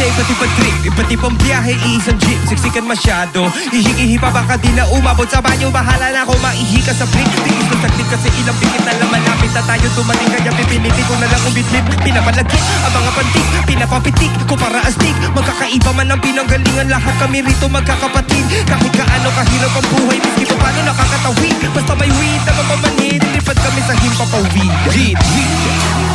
Klase, iba't ibang trip Iba't ibang biyahe, iisang jeep. Siksikan masyado. Ihingi pa baka di na umabot. Sa banyo Bahala na ako. Maihi ka sa blink Tingis ko saglit kasi ilang pikit na lang malapit na tayo Tumating kaya pipilitin ko na lang kung bitlip Pinapalagkit ang mga pantik Pinapapitik ko para astig. Magkakaiba man ang pinanggalingan Lahat kami rito magkakapatid. Kahit kaano kahirap ang buhay Miski pa paano nakakatawid Basta may weed na mapamanid Lipad kami sa himpapawid. Weed, weed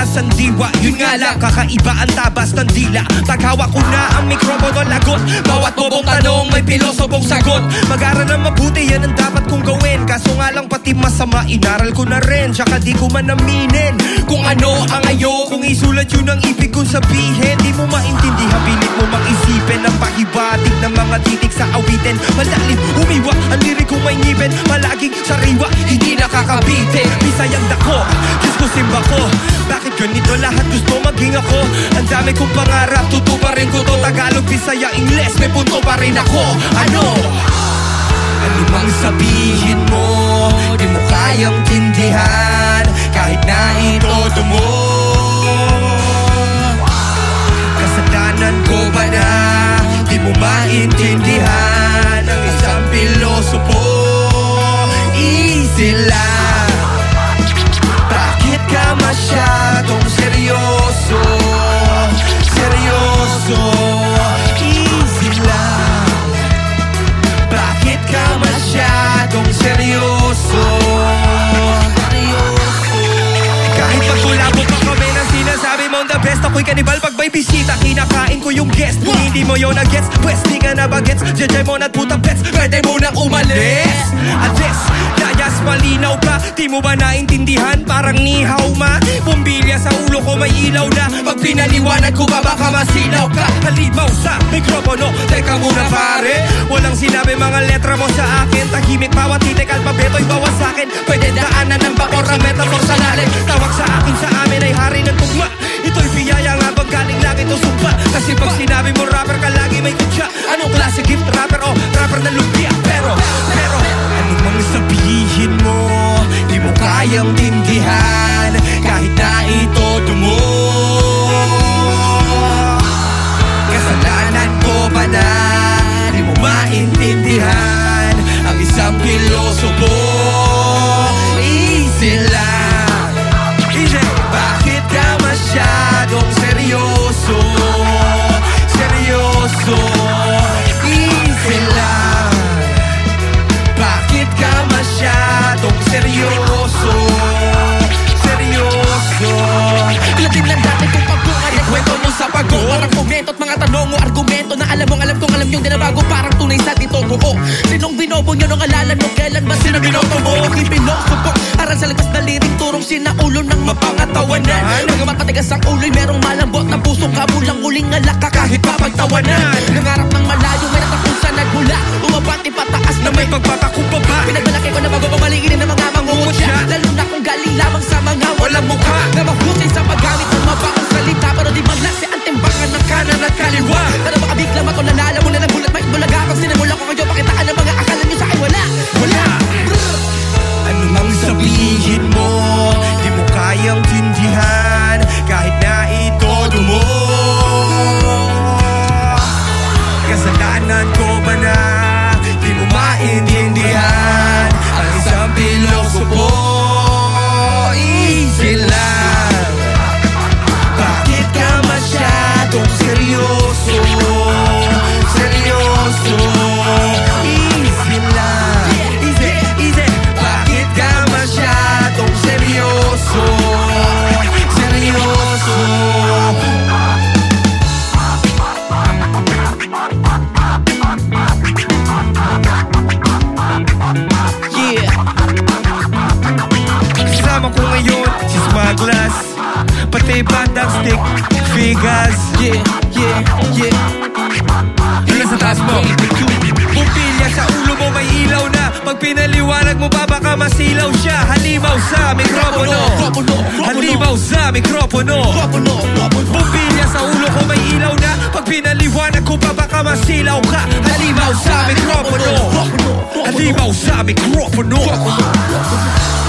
matalas ang diwa Yun nga lang, kakaiba ang tabas ng dila. Paghawak ko na ang mikropono lagot. Bawat bobong tanong may pilosopong sagot. Mag-aral na mabuti, yan ang dapat kong gawin. Kaso nga lang pati masama, inaral ko na rin. Tsaka di ko man aminin Kung ano ang ayo. Kung isulat yun ang ibig kong sabihin Di mo maintindihan, pilit mo mang isipin Ang pahibatik ng mga titik sa awitin. Malalim, umiwa, ang lirik kong may ngipin. Palaging sariwa, hindi nakakabitin. Bisayang dako, Diyos ko simba ko ganito lahat gusto maging ako. Ang dami kong pangarap, tutuparin ko to. Tagalog, Bisaya, Ingles, may punto pa rin ako. Ano? Ano mang sabihin mo Di mo kayang tindihan. Kahit na itodo mo Kasalanan ko ba na Di mo maintindihan Kahit magkulabo pa kami na sinasabi mong the best. Ako'y kanibal pag may bisita. Kinakain ko yung guest. Kung hindi mo yun na-gets Pwes di ka na bagets Jejay mo na't putang pets. Pwede mo nang umalis. Address Layas malinaw ka. Di mo ba naintindihan? Parang nihaw ma. Bumbilya sa ulo ko may ilaw na. Pag pinaliwanag ko ba baka masinaw ka. Halimaw sa mikropono. Teka muna pare. Walang sinabi mga letra mo sa akin. Tahimik bawat titik alpabeto'y bawas sa akin. Pwede daanan ng bakor ang metaphor sa lalim. Tawag sa kayang tindihan Kahit na itodo mo Kasalanan ko ba na Di mo maintindihan Ang isang pilosopo Nung alalan mo Kailan ba sino binoto mo Aking pinosubok Aral sa lipas na liring Turong sinaulo ng mapangatawanan Bagamat matigas ang ulo'y merong malambot Na pusong kabulang uling alaka kahit papagtawanan Nangarap She's my glass. Patay batang stick. Figures. Yeah, yeah, yeah. Hila sa taas mo. Pupilya sa ulo mo may ilaw na. Pag pinaliwanag mo pa baka masilaw siya. Halimaw sa mikropono. Halimaw sa mikropono. Pupilya sa ulo ko may ilaw na. Pag pinaliwanag ko pa baka masilaw ka. Halimaw sa mikropono Halimaw sa mikropono. Halimaw sa mikropono.